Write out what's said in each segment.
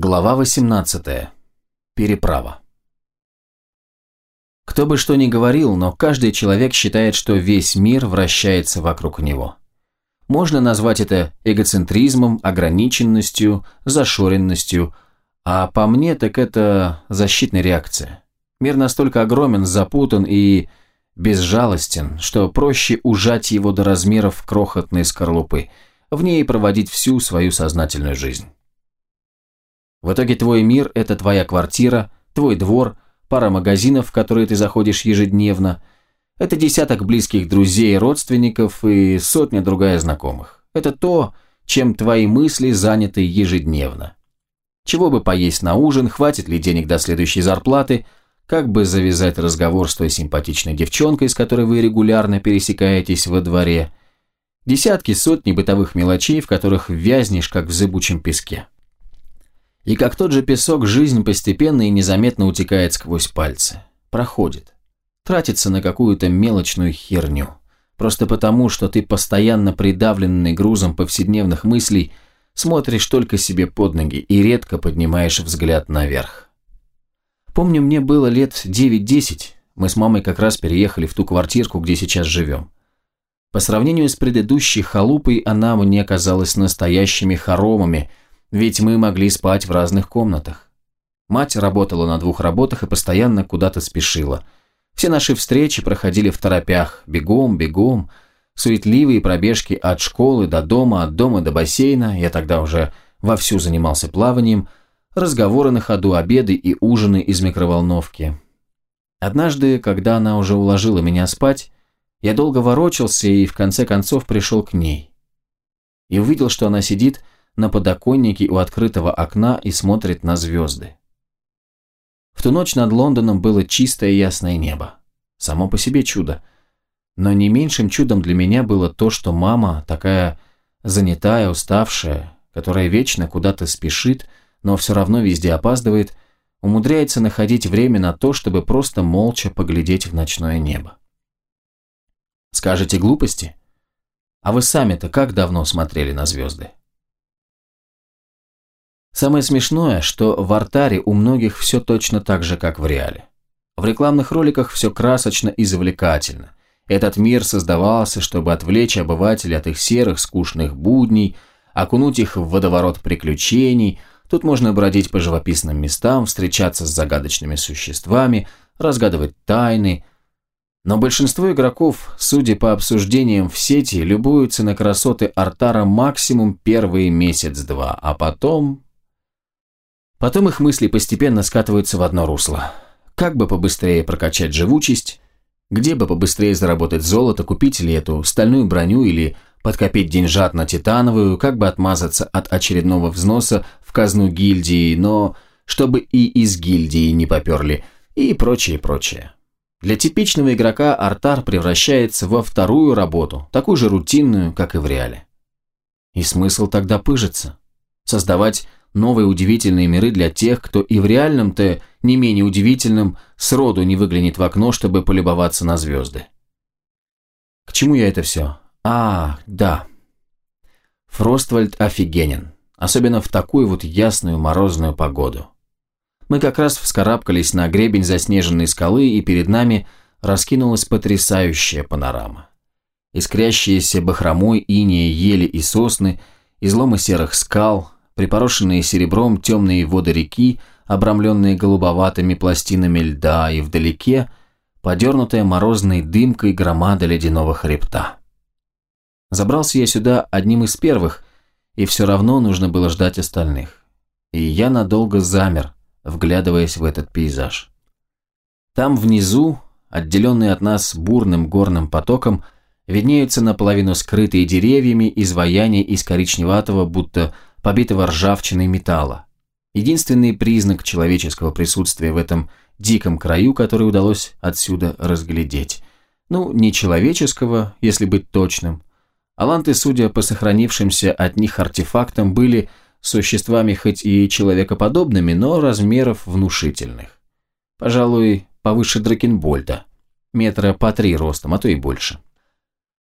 Глава 18. Переправа. Кто бы что ни говорил, но каждый человек считает, что весь мир вращается вокруг него. Можно назвать это эгоцентризмом, ограниченностью, зашоренностью, а по мне так это защитная реакция. Мир настолько огромен, запутан и безжалостен, что проще ужать его до размеров крохотной скорлупы, в ней проводить всю свою сознательную жизнь. В итоге твой мир – это твоя квартира, твой двор, пара магазинов, в которые ты заходишь ежедневно. Это десяток близких друзей родственников и сотня другая знакомых. Это то, чем твои мысли заняты ежедневно. Чего бы поесть на ужин, хватит ли денег до следующей зарплаты, как бы завязать разговор с той симпатичной девчонкой, с которой вы регулярно пересекаетесь во дворе. Десятки, сотни бытовых мелочей, в которых вязнешь, как в зыбучем песке. И как тот же песок, жизнь постепенно и незаметно утекает сквозь пальцы. Проходит. Тратится на какую-то мелочную херню. Просто потому, что ты постоянно придавленный грузом повседневных мыслей, смотришь только себе под ноги и редко поднимаешь взгляд наверх. Помню, мне было лет 9-10, мы с мамой как раз переехали в ту квартирку, где сейчас живем. По сравнению с предыдущей халупой, она мне казалась настоящими хоромами – ведь мы могли спать в разных комнатах. Мать работала на двух работах и постоянно куда-то спешила. Все наши встречи проходили в торопях, бегом, бегом, суетливые пробежки от школы до дома, от дома до бассейна, я тогда уже вовсю занимался плаванием, разговоры на ходу, обеды и ужины из микроволновки. Однажды, когда она уже уложила меня спать, я долго ворочался и в конце концов пришел к ней. И увидел, что она сидит, на подоконнике у открытого окна и смотрит на звезды. В ту ночь над Лондоном было чистое ясное небо. Само по себе чудо. Но не меньшим чудом для меня было то, что мама, такая занятая, уставшая, которая вечно куда-то спешит, но все равно везде опаздывает, умудряется находить время на то, чтобы просто молча поглядеть в ночное небо. Скажете глупости? А вы сами-то как давно смотрели на звезды? Самое смешное, что в артаре у многих все точно так же, как в реале. В рекламных роликах все красочно и завлекательно. Этот мир создавался, чтобы отвлечь обывателей от их серых, скучных будней, окунуть их в водоворот приключений. Тут можно бродить по живописным местам, встречаться с загадочными существами, разгадывать тайны. Но большинство игроков, судя по обсуждениям в сети, любуются на красоты Артара максимум первый месяц-два, а потом Потом их мысли постепенно скатываются в одно русло. Как бы побыстрее прокачать живучесть, где бы побыстрее заработать золото, купить ли эту стальную броню или подкопить деньжат на титановую, как бы отмазаться от очередного взноса в казну гильдии, но чтобы и из гильдии не поперли, и прочее, прочее. Для типичного игрока артар превращается во вторую работу, такую же рутинную, как и в реале. И смысл тогда пыжиться? Создавать новые удивительные миры для тех, кто и в реальном-то не менее удивительном сроду не выглянет в окно, чтобы полюбоваться на звезды. К чему я это все? А, да. Фроствальд офигенен, особенно в такую вот ясную морозную погоду. Мы как раз вскарабкались на гребень заснеженной скалы, и перед нами раскинулась потрясающая панорама. Искрящиеся бахромой инея ели и сосны, изломы серых скал, припорошенные серебром темные воды реки, обрамленные голубоватыми пластинами льда, и вдалеке подернутая морозной дымкой громада ледяного хребта. Забрался я сюда одним из первых, и все равно нужно было ждать остальных. И я надолго замер, вглядываясь в этот пейзаж. Там внизу, отделенные от нас бурным горным потоком, виднеются наполовину скрытые деревьями изваяния из коричневатого, будто побитого ржавчиной металла. Единственный признак человеческого присутствия в этом диком краю, который удалось отсюда разглядеть. Ну, не человеческого, если быть точным. Аланты, судя по сохранившимся от них артефактам, были существами хоть и человекоподобными, но размеров внушительных. Пожалуй, повыше Дракенбольда. Метра по три ростом, а то и больше.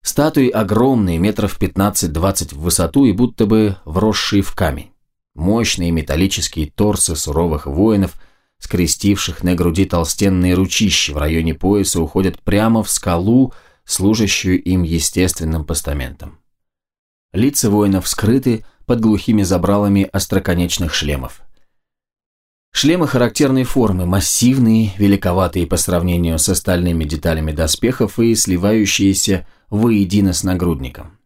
Статуи огромные, метров 15-20 в высоту и будто бы вросшие в камень. Мощные металлические торсы суровых воинов, скрестивших на груди толстенные ручища в районе пояса, уходят прямо в скалу, служащую им естественным постаментом. Лица воинов скрыты под глухими забралами остроконечных шлемов. Шлемы характерной формы, массивные, великоватые по сравнению с остальными деталями доспехов и сливающиеся воедино с нагрудником.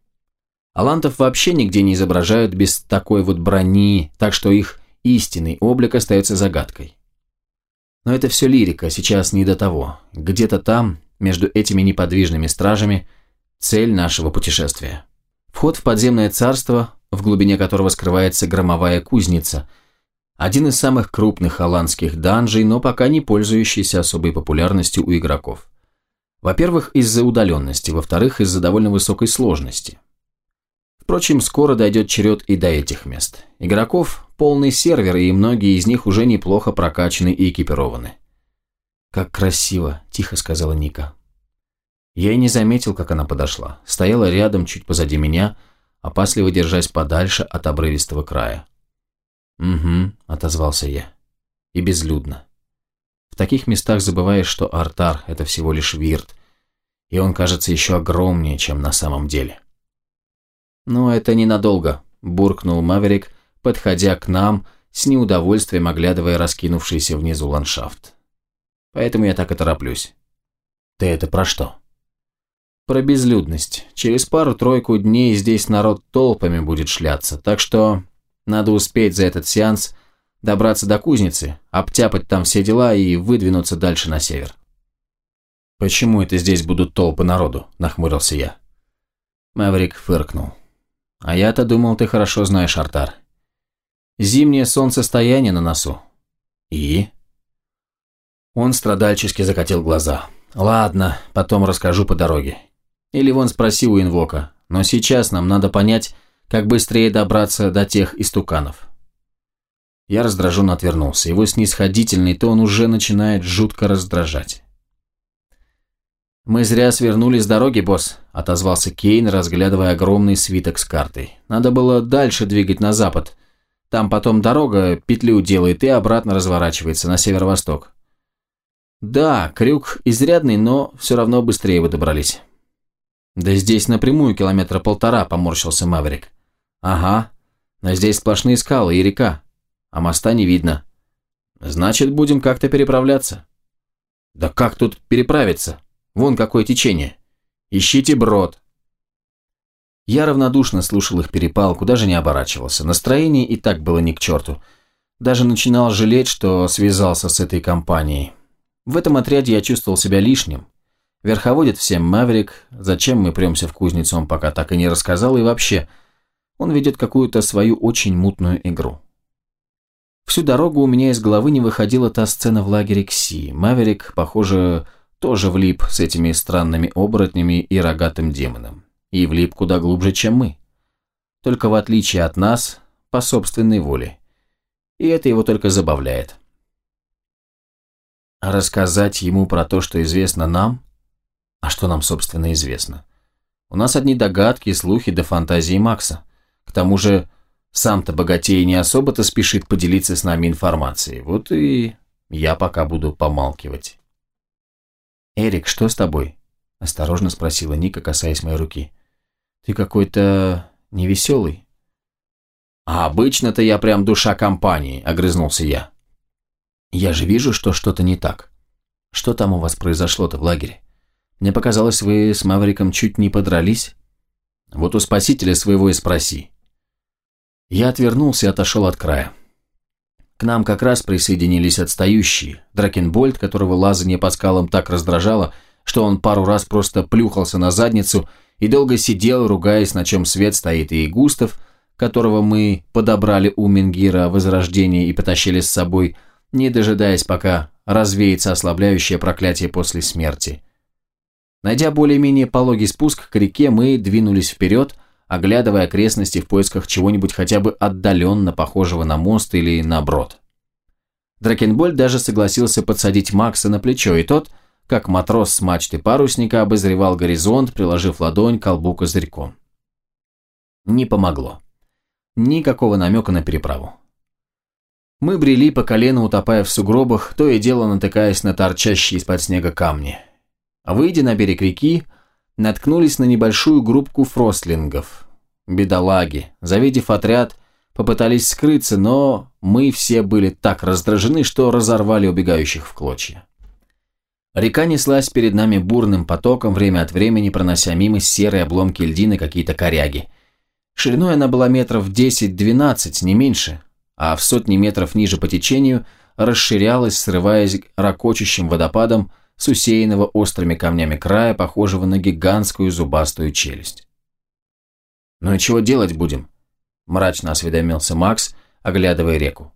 Алантов вообще нигде не изображают без такой вот брони, так что их истинный облик остается загадкой. Но это все лирика, сейчас не до того. Где-то там, между этими неподвижными стражами, цель нашего путешествия. Вход в подземное царство, в глубине которого скрывается громовая кузница, один из самых крупных холландских данжей, но пока не пользующийся особой популярностью у игроков. Во-первых, из-за удаленности, во-вторых, из-за довольно высокой сложности. Впрочем, скоро дойдет черед и до этих мест. Игроков полный сервер, и многие из них уже неплохо прокачаны и экипированы. «Как красиво», – тихо сказала Ника. Я и не заметил, как она подошла. Стояла рядом, чуть позади меня, опасливо держась подальше от обрывистого края. «Угу», – отозвался я. «И безлюдно. В таких местах забываешь, что Артар – это всего лишь вирт, и он кажется еще огромнее, чем на самом деле». «Но это ненадолго», – буркнул Маверик, подходя к нам, с неудовольствием оглядывая раскинувшийся внизу ландшафт. «Поэтому я так и тороплюсь». «Ты это про что?» «Про безлюдность. Через пару-тройку дней здесь народ толпами будет шляться, так что надо успеть за этот сеанс добраться до кузницы, обтяпать там все дела и выдвинуться дальше на север». «Почему это здесь будут толпы народу?» – нахмурился я. Маврик фыркнул. А я-то думал, ты хорошо знаешь Артар. Зимнее солнцестояние на носу. И? Он страдальчески закатил глаза. Ладно, потом расскажу по дороге. Или вон спроси у инвока. Но сейчас нам надо понять, как быстрее добраться до тех истуканов. Я раздраженно отвернулся. Его снисходительный тон уже начинает жутко раздражать. «Мы зря свернули с дороги, босс», – отозвался Кейн, разглядывая огромный свиток с картой. «Надо было дальше двигать на запад. Там потом дорога петлю делает и обратно разворачивается на северо-восток». «Да, крюк изрядный, но все равно быстрее вы добрались». «Да здесь напрямую километра полтора», – поморщился Маврик. «Ага, но здесь сплошные скалы и река, а моста не видно. Значит, будем как-то переправляться». «Да как тут переправиться?» Вон какое течение. Ищите брод. Я равнодушно слушал их перепалку, даже не оборачивался. Настроение и так было ни к черту. Даже начинал жалеть, что связался с этой компанией. В этом отряде я чувствовал себя лишним. Верховодит всем Маврик, зачем мы премся в кузницу, он пока так и не рассказал, и вообще, он ведет какую-то свою очень мутную игру. Всю дорогу у меня из головы не выходила та сцена в лагере Кси. Маверик, похоже, тоже влип с этими странными оборотнями и рогатым демоном. И влип куда глубже, чем мы. Только в отличие от нас, по собственной воле. И это его только забавляет. Рассказать ему про то, что известно нам? А что нам, собственно, известно? У нас одни догадки, слухи до фантазии Макса. К тому же, сам-то богатей не особо-то спешит поделиться с нами информацией. Вот и я пока буду помалкивать. «Эрик, что с тобой?» – осторожно спросила Ника, касаясь моей руки. «Ты какой-то невеселый». «А обычно-то я прям душа компании», – огрызнулся я. «Я же вижу, что что-то не так. Что там у вас произошло-то в лагере? Мне показалось, вы с Мавриком чуть не подрались. Вот у спасителя своего и спроси». Я отвернулся и отошел от края. К нам как раз присоединились отстающие. Дракенбольд, которого лазание по скалам так раздражало, что он пару раз просто плюхался на задницу и долго сидел, ругаясь, на чем свет стоит, и Густав, которого мы подобрали у Менгира Возрождения и потащили с собой, не дожидаясь, пока развеется ослабляющее проклятие после смерти. Найдя более-менее пологий спуск к реке, мы двинулись вперед, оглядывая окрестности в поисках чего-нибудь хотя бы отдаленно похожего на мост или на брод. Дракенбольд даже согласился подсадить Макса на плечо, и тот, как матрос с мачты парусника, обозревал горизонт, приложив ладонь к колбу козырьком. Не помогло. Никакого намека на переправу. Мы брели по колено, утопая в сугробах, то и дело натыкаясь на торчащие из-под снега камни. Выйдя на берег реки, наткнулись на небольшую группку фростлингов. Бедолаги, завидев отряд, попытались скрыться, но мы все были так раздражены, что разорвали убегающих в клочья. Река неслась перед нами бурным потоком, время от времени пронося мимо серые обломки льдины какие-то коряги. Шириной она была метров 10-12, не меньше, а в сотни метров ниже по течению расширялась, срываясь ракочущим водопадом с усеянного острыми камнями края, похожего на гигантскую зубастую челюсть. «Ну и чего делать будем?» – мрачно осведомился Макс, оглядывая реку.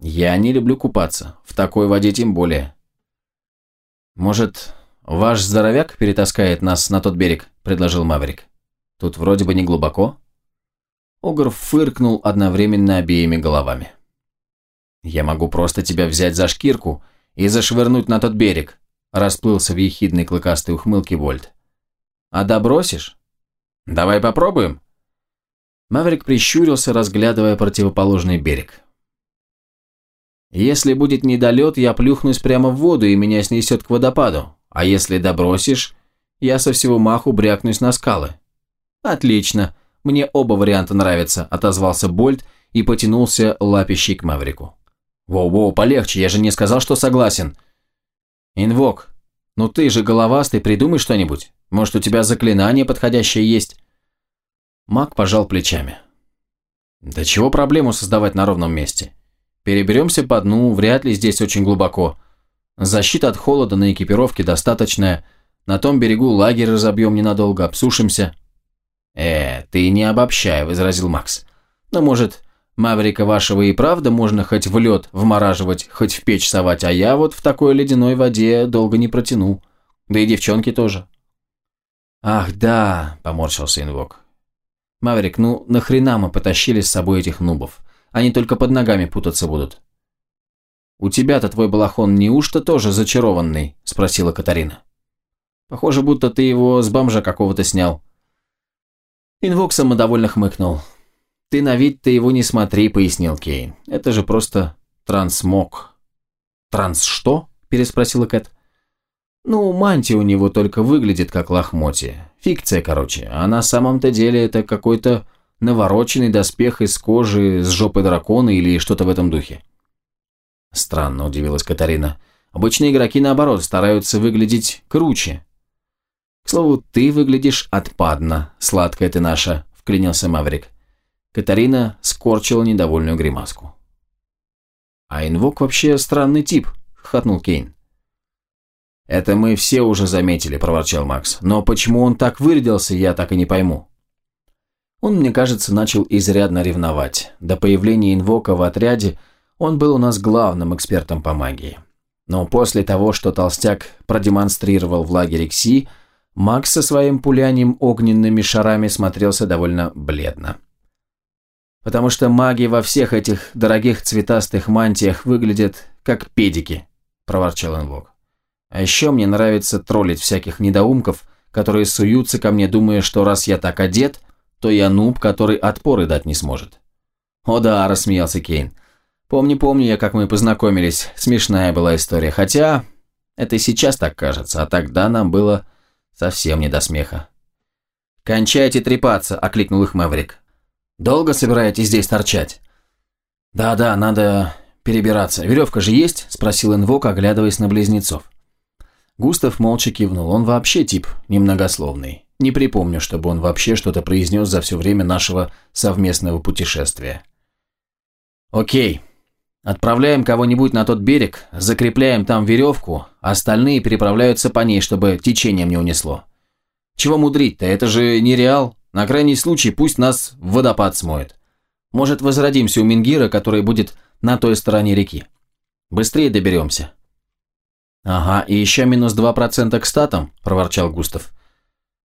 «Я не люблю купаться, в такой воде тем более». «Может, ваш здоровяк перетаскает нас на тот берег?» – предложил Маврик. «Тут вроде бы не глубоко». Огр фыркнул одновременно обеими головами. «Я могу просто тебя взять за шкирку и зашвырнуть на тот берег», – расплылся в ехидной клыкастой ухмылке Вольт. «А добросишь?» «Давай попробуем». Маврик прищурился, разглядывая противоположный берег. Если будет недолет, я плюхнусь прямо в воду и меня снесет к водопаду. А если добросишь, я со всего маху брякнусь на скалы. Отлично, мне оба варианта нравятся, отозвался Больт и потянулся лапищей к Маврику. Воу-воу, полегче, я же не сказал, что согласен. Инвок, ну ты же головастый, придумай что-нибудь. Может, у тебя заклинание подходящее есть? Маг пожал плечами. Да чего проблему создавать на ровном месте? Переберемся по дну, вряд ли здесь очень глубоко. Защита от холода на экипировке достаточная. На том берегу лагерь разобьем ненадолго, обсушимся. «Э, ты не обобщай», — возразил Макс. «Но, может, Маврика вашего и правда можно хоть в лед вмораживать, хоть в печь совать, а я вот в такой ледяной воде долго не протяну. Да и девчонки тоже». «Ах, да», — поморщился инвок. «Маврик, ну нахрена мы потащили с собой этих нубов? Они только под ногами путаться будут. «У тебя-то твой балахон неужто тоже зачарованный?» – спросила Катарина. «Похоже, будто ты его с бомжа какого-то снял». Инвок самодовольно хмыкнул. «Ты на вид-то его не смотри», – пояснил Кейн. «Это же просто трансмог». «Транс что?» – переспросила Кэт. «Ну, мантия у него только выглядит как лохмотье. Фикция, короче. А на самом-то деле это какой-то навороченный доспех из кожи с жопы дракона или что-то в этом духе. Странно, удивилась Катарина. Обычные игроки, наоборот, стараются выглядеть круче. К слову, ты выглядишь отпадно, сладкая ты наша, вклинился Маврик. Катарина скорчила недовольную гримаску. «А инвок вообще странный тип», — хохотнул Кейн. «Это мы все уже заметили», — проворчал Макс. «Но почему он так вырядился, я так и не пойму». Он, мне кажется, начал изрядно ревновать. До появления инвока в отряде он был у нас главным экспертом по магии. Но после того, что Толстяк продемонстрировал в лагере Кси, Макс со своим пулянием огненными шарами смотрелся довольно бледно. Потому что маги во всех этих дорогих цветастых мантиях выглядят как педики, проворчал инвок. А еще мне нравится троллить всяких недоумков, которые суются ко мне, думая, что раз я так одет, то я нуб, который отпоры дать не сможет. О да, рассмеялся Кейн. Помню-помню я, как мы познакомились. Смешная была история. Хотя, это и сейчас так кажется, а тогда нам было совсем не до смеха. «Кончайте трепаться», — окликнул их Маврик. «Долго собираетесь здесь торчать?» «Да-да, надо перебираться. Веревка же есть?» – спросил Инвок, оглядываясь на близнецов. Густав молча кивнул. Он вообще тип немногословный. Не припомню, чтобы он вообще что-то произнес за все время нашего совместного путешествия. Окей. Отправляем кого-нибудь на тот берег, закрепляем там веревку, остальные переправляются по ней, чтобы течением не унесло. Чего мудрить-то, это же нереал. На крайний случай пусть нас в водопад смоет. Может, возродимся у Мингира, который будет на той стороне реки. Быстрее доберемся. Ага, и еще минус два процента к статам, проворчал Густав.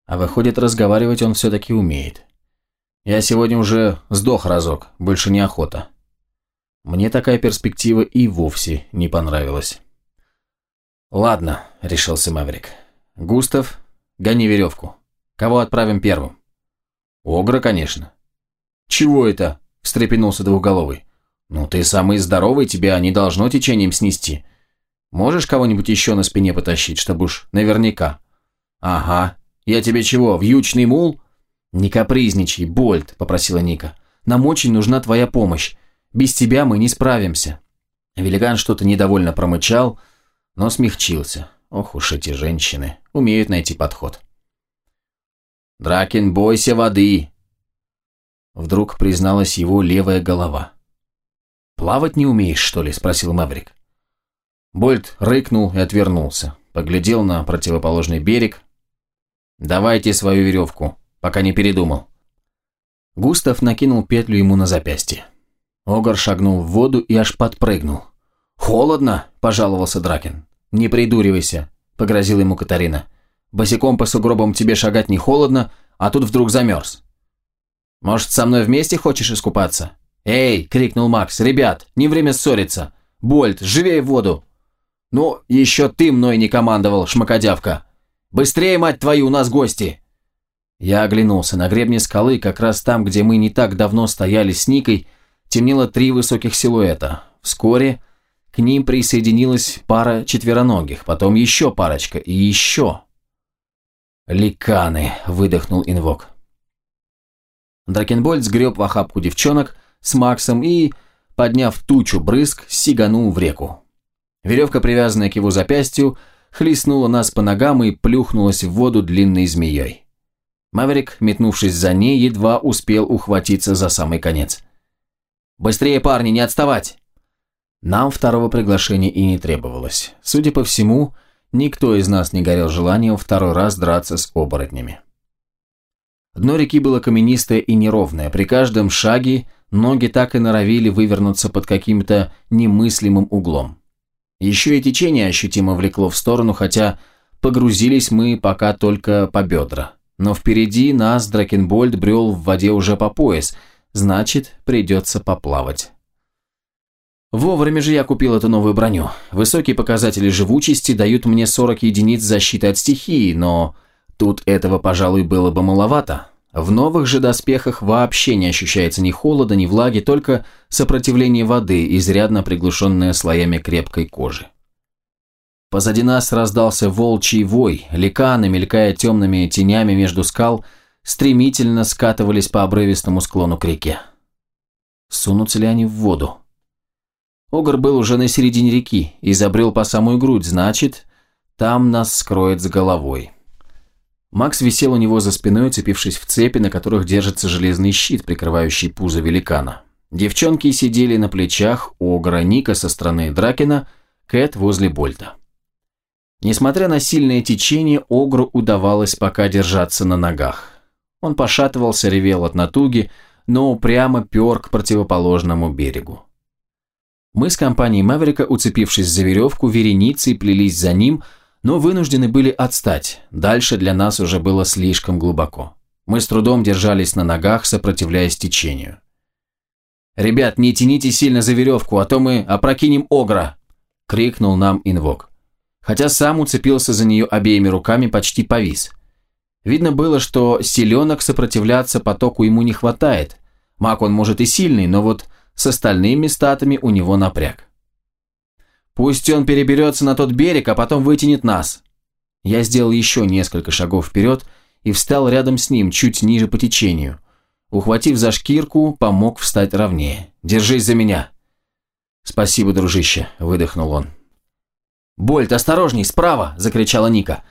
А выходит, разговаривать он все-таки умеет. Я сегодня уже сдох разок, больше неохота. Мне такая перспектива и вовсе не понравилась. «Ладно», — решился Маврик. «Густав, гони веревку. Кого отправим первым?» «Огра, конечно». «Чего это?» — встрепенулся двухголовый. «Ну, ты самый здоровый, тебя не должно течением снести. Можешь кого-нибудь еще на спине потащить, чтобы уж наверняка?» «Ага. Я тебе чего, вьючный мул?» «Не капризничай, Больт», – попросила Ника. «Нам очень нужна твоя помощь. Без тебя мы не справимся». Великан что-то недовольно промычал, но смягчился. Ох уж эти женщины, умеют найти подход. «Дракин, бойся воды!» Вдруг призналась его левая голова. «Плавать не умеешь, что ли?» – спросил Маврик. Больт рыкнул и отвернулся. Поглядел на противоположный берег. «Давайте свою веревку, пока не передумал». Густав накинул петлю ему на запястье. Огар шагнул в воду и аж подпрыгнул. «Холодно!» – пожаловался Дракин. «Не придуривайся», – погрозила ему Катарина. «Босиком по сугробам тебе шагать не холодно, а тут вдруг замерз». «Может, со мной вместе хочешь искупаться?» «Эй!» – крикнул Макс. «Ребят, не время ссориться! Больт, живей в воду!» «Ну, еще ты мной не командовал, шмакодявка! Быстрее, мать твою, у нас гости!» Я оглянулся. На гребне скалы, как раз там, где мы не так давно стояли с Никой, темнело три высоких силуэта. Вскоре к ним присоединилась пара четвероногих, потом еще парочка и еще. «Ликаны!» – выдохнул инвок. Дракенбольд сгреб в охапку девчонок с Максом и, подняв тучу брызг, сиганул в реку. Веревка, привязанная к его запястью, хлестнула нас по ногам и плюхнулась в воду длинной змеей. Маверик, метнувшись за ней, едва успел ухватиться за самый конец. «Быстрее, парни, не отставать!» Нам второго приглашения и не требовалось. Судя по всему, никто из нас не горел желанием второй раз драться с оборотнями. Дно реки было каменистое и неровное. При каждом шаге ноги так и норовили вывернуться под каким-то немыслимым углом. Еще и течение ощутимо влекло в сторону, хотя погрузились мы пока только по бедра. Но впереди нас Дракенбольд брел в воде уже по пояс, значит, придется поплавать. Вовремя же я купил эту новую броню. Высокие показатели живучести дают мне 40 единиц защиты от стихии, но тут этого, пожалуй, было бы маловато. В новых же доспехах вообще не ощущается ни холода, ни влаги, только сопротивление воды, изрядно приглушенное слоями крепкой кожи. Позади нас раздался волчий вой, ликаны, мелькая темными тенями между скал, стремительно скатывались по обрывистому склону к реке. Сунутся ли они в воду? Огр был уже на середине реки и забрел по самую грудь, значит, там нас скроет с головой. Макс висел у него за спиной, цепившись в цепи, на которых держится железный щит, прикрывающий пузо великана. Девчонки сидели на плечах Огра, Ника со стороны Дракена, Кэт возле Больта. Несмотря на сильное течение, Огру удавалось пока держаться на ногах. Он пошатывался, ревел от натуги, но упрямо пер к противоположному берегу. Мы с компанией Маверика, уцепившись за веревку, вереницей плелись за ним, но вынуждены были отстать. Дальше для нас уже было слишком глубоко. Мы с трудом держались на ногах, сопротивляясь течению. «Ребят, не тяните сильно за веревку, а то мы опрокинем огра!» – крикнул нам инвок. Хотя сам уцепился за нее обеими руками, почти повис. Видно было, что селенок сопротивляться потоку ему не хватает. Маг он может и сильный, но вот с остальными статами у него напряг. «Пусть он переберется на тот берег, а потом вытянет нас». Я сделал еще несколько шагов вперед и встал рядом с ним, чуть ниже по течению. Ухватив за шкирку, помог встать ровнее. «Держись за меня!» «Спасибо, дружище», – выдохнул он. «Больт, осторожней, справа!» – закричала Ника.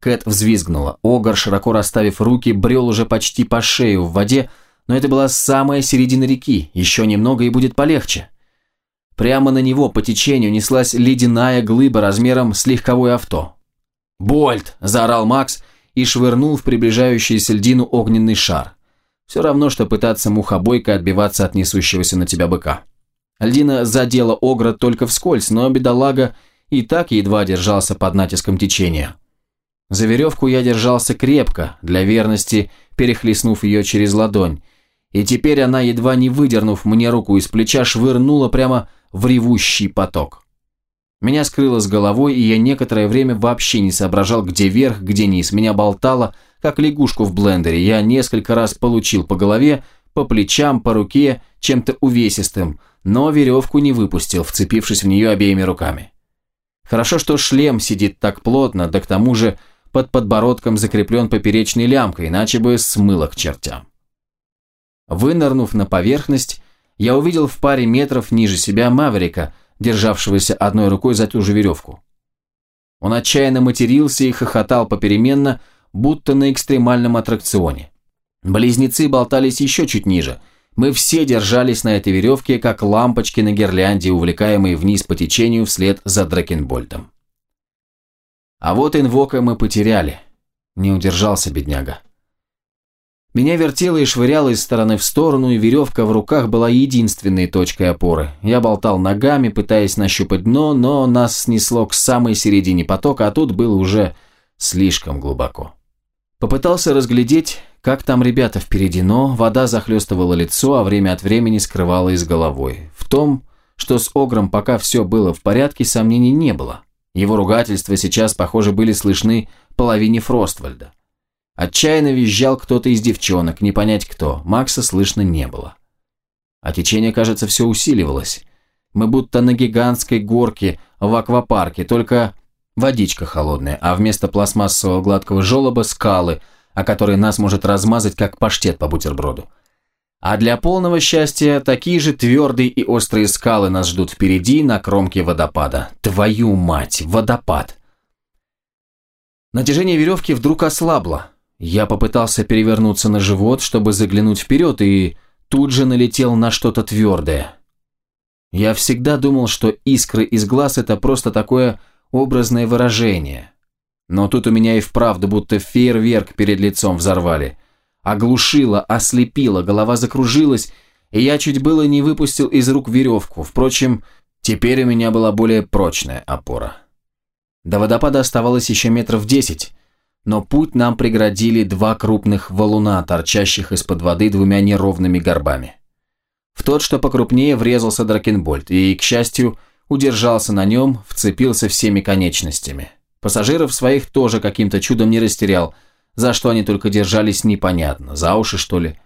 Кэт взвизгнула. Огар, широко расставив руки, брел уже почти по шею в воде, но это была самая середина реки, еще немного и будет полегче. Прямо на него по течению неслась ледяная глыба размером с легковое авто. «Больт!» – заорал Макс и швырнул в приближающуюся льдину огненный шар. Все равно, что пытаться мухобойкой отбиваться от несущегося на тебя быка. Льдина задела Огра только вскользь, но бедолага и так едва держался под натиском течения. За веревку я держался крепко, для верности перехлестнув ее через ладонь, и теперь она, едва не выдернув мне руку из плеча, швырнула прямо в ревущий поток. Меня скрыло с головой, и я некоторое время вообще не соображал, где верх, где низ. Меня болтало, как лягушку в блендере. Я несколько раз получил по голове, по плечам, по руке, чем-то увесистым, но веревку не выпустил, вцепившись в нее обеими руками. Хорошо, что шлем сидит так плотно, да к тому же под подбородком закреплен поперечной лямкой, иначе бы смыло к чертям. Вынырнув на поверхность, я увидел в паре метров ниже себя Маверика, державшегося одной рукой за ту же веревку. Он отчаянно матерился и хохотал попеременно, будто на экстремальном аттракционе. Близнецы болтались еще чуть ниже. Мы все держались на этой веревке, как лампочки на гирлянде, увлекаемые вниз по течению вслед за Дракенбольтом. А вот инвока мы потеряли. Не удержался бедняга. Меня вертело и швыряло из стороны в сторону, и веревка в руках была единственной точкой опоры. Я болтал ногами, пытаясь нащупать дно, но нас снесло к самой середине потока, а тут было уже слишком глубоко. Попытался разглядеть, как там ребята впереди, но вода захлестывала лицо, а время от времени скрывала из головой. В том, что с Огром пока все было в порядке, сомнений не было. Его ругательства сейчас, похоже, были слышны половине Фроствальда. Отчаянно визжал кто-то из девчонок, не понять кто, Макса слышно не было. А течение, кажется, все усиливалось. Мы будто на гигантской горке в аквапарке, только водичка холодная, а вместо пластмассового гладкого желоба скалы, о которые нас может размазать, как паштет по бутерброду. А для полного счастья такие же твердые и острые скалы нас ждут впереди на кромке водопада. Твою мать, водопад! Натяжение веревки вдруг ослабло. Я попытался перевернуться на живот, чтобы заглянуть вперед, и тут же налетел на что-то твердое. Я всегда думал, что искры из глаз – это просто такое образное выражение. Но тут у меня и вправду будто фейерверк перед лицом взорвали. Оглушило, ослепило, голова закружилась, и я чуть было не выпустил из рук веревку. Впрочем, теперь у меня была более прочная опора. До водопада оставалось еще метров десять, но путь нам преградили два крупных валуна, торчащих из-под воды двумя неровными горбами. В тот, что покрупнее, врезался Дракенбольд, и, к счастью, удержался на нем, вцепился всеми конечностями. Пассажиров своих тоже каким-то чудом не растерял, за что они только держались непонятно, за уши что ли.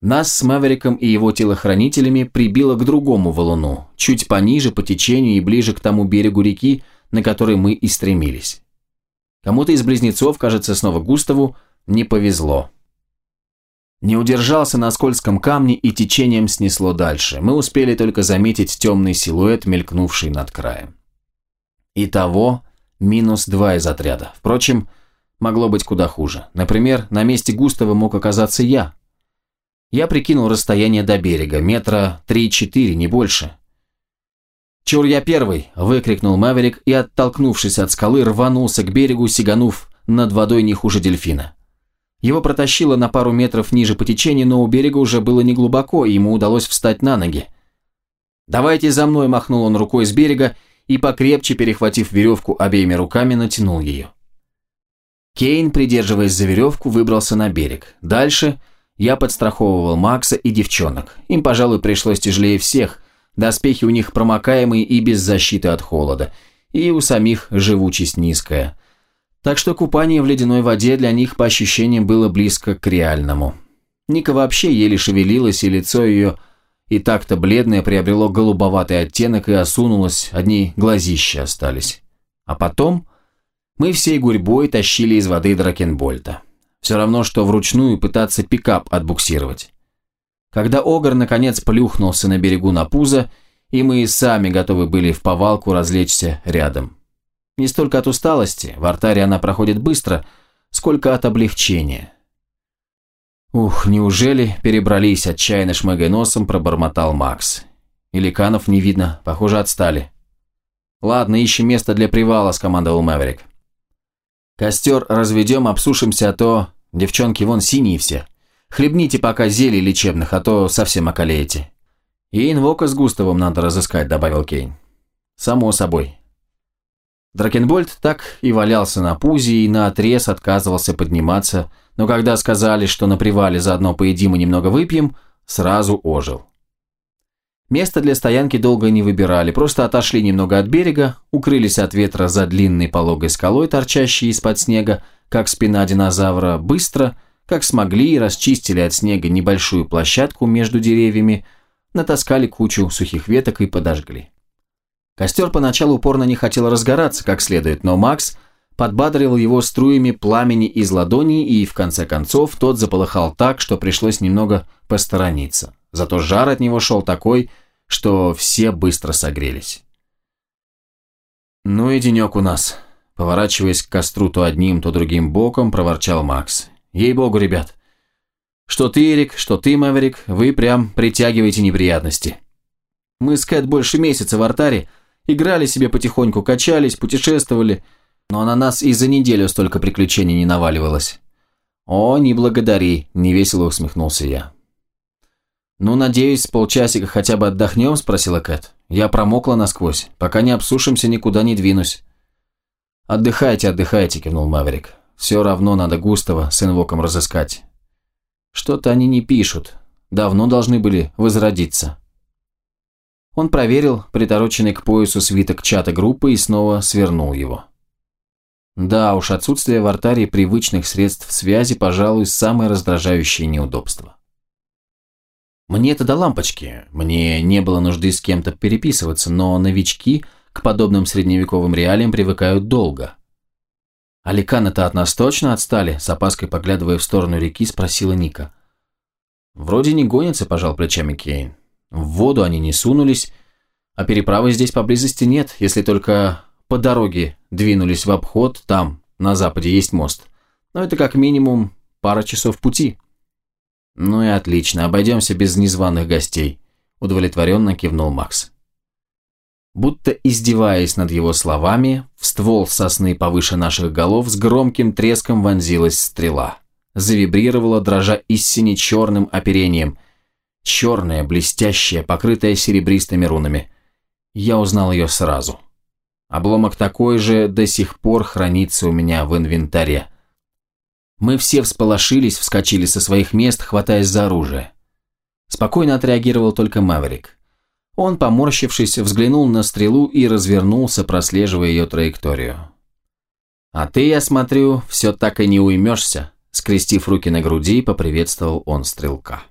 Нас с Мавериком и его телохранителями прибило к другому валуну, чуть пониже по течению и ближе к тому берегу реки, на который мы и стремились. Кому-то из близнецов, кажется, снова Густаву, не повезло. Не удержался на скользком камне и течением снесло дальше. Мы успели только заметить темный силуэт, мелькнувший над краем. Итого минус два из отряда. Впрочем, могло быть куда хуже. Например, на месте Густава мог оказаться я. Я прикинул расстояние до берега, метра три-четыре, не больше. «Чур я первый!» – выкрикнул Маверик и, оттолкнувшись от скалы, рванулся к берегу, сиганув над водой не хуже дельфина. Его протащило на пару метров ниже по течению, но у берега уже было неглубоко, и ему удалось встать на ноги. «Давайте за мной!» – махнул он рукой с берега и, покрепче перехватив веревку обеими руками, натянул ее. Кейн, придерживаясь за веревку, выбрался на берег. Дальше я подстраховывал Макса и девчонок. Им, пожалуй, пришлось тяжелее всех – Доспехи у них промокаемые и без защиты от холода. И у самих живучесть низкая. Так что купание в ледяной воде для них по ощущениям было близко к реальному. Ника вообще еле шевелилась, и лицо ее и так-то бледное приобрело голубоватый оттенок и осунулось, одни глазища остались. А потом мы всей гурьбой тащили из воды Дракенбольта. Все равно, что вручную пытаться пикап отбуксировать. Когда Огр наконец плюхнулся на берегу на пузо, и мы и сами готовы были в повалку развлечься рядом. Не столько от усталости, в артаре она проходит быстро, сколько от облегчения. Ух, неужели перебрались, отчаянно шмыгая носом, пробормотал Макс. Иликанов не видно, похоже, отстали. «Ладно, ищем место для привала», – скомандовал Мэверик. «Костер разведем, обсушимся, а то девчонки вон синие все». Хлебните пока зелий лечебных, а то совсем околеете. И инвока с Густавом надо разыскать», — добавил Кейн. «Само собой». Дракенбольд так и валялся на пузе и наотрез отказывался подниматься, но когда сказали, что на привале заодно поедим и немного выпьем, сразу ожил. Место для стоянки долго не выбирали, просто отошли немного от берега, укрылись от ветра за длинной пологой скалой, торчащей из-под снега, как спина динозавра, быстро – как смогли, расчистили от снега небольшую площадку между деревьями, натаскали кучу сухих веток и подожгли. Костер поначалу упорно не хотел разгораться как следует, но Макс подбадривал его струями пламени из ладони, и в конце концов тот заполыхал так, что пришлось немного посторониться. Зато жар от него шел такой, что все быстро согрелись. «Ну и денек у нас», – поворачиваясь к костру то одним, то другим боком, проворчал Макс. «Ей-богу, ребят, что ты, Эрик, что ты, Мэверик, вы прям притягиваете неприятности. Мы с Кэт больше месяца в артаре, играли себе потихоньку, качались, путешествовали, но на нас и за неделю столько приключений не наваливалось. «О, не благодари», – невесело усмехнулся я. «Ну, надеюсь, с полчасика хотя бы отдохнем?» – спросила Кэт. «Я промокла насквозь. Пока не обсушимся, никуда не двинусь». «Отдыхайте, отдыхайте», – кивнул Маверик. «Все равно надо Густава с инвоком разыскать. Что-то они не пишут. Давно должны были возродиться». Он проверил притороченный к поясу свиток чата группы и снова свернул его. Да уж, отсутствие в артаре привычных средств связи, пожалуй, самое раздражающее неудобство. Мне это до лампочки, мне не было нужды с кем-то переписываться, но новички к подобным средневековым реалиям привыкают долго. «Аликаны-то от нас точно отстали?» С опаской поглядывая в сторону реки, спросила Ника. «Вроде не гонятся», – пожал плечами Кейн. «В воду они не сунулись, а переправы здесь поблизости нет, если только по дороге двинулись в обход, там, на западе, есть мост. Но это как минимум пара часов пути». «Ну и отлично, обойдемся без незваных гостей», – удовлетворенно кивнул Макс. Будто издеваясь над его словами, в ствол сосны повыше наших голов с громким треском вонзилась стрела. Завибрировала, дрожа истине черным оперением. Черная, блестящая, покрытая серебристыми рунами. Я узнал ее сразу. Обломок такой же до сих пор хранится у меня в инвентаре – мы все всполошились, вскочили со своих мест, хватаясь за оружие. Спокойно отреагировал только Маверик. Он, поморщившись, взглянул на стрелу и развернулся, прослеживая ее траекторию. «А ты, я смотрю, все так и не уймешься», скрестив руки на груди, поприветствовал он стрелка.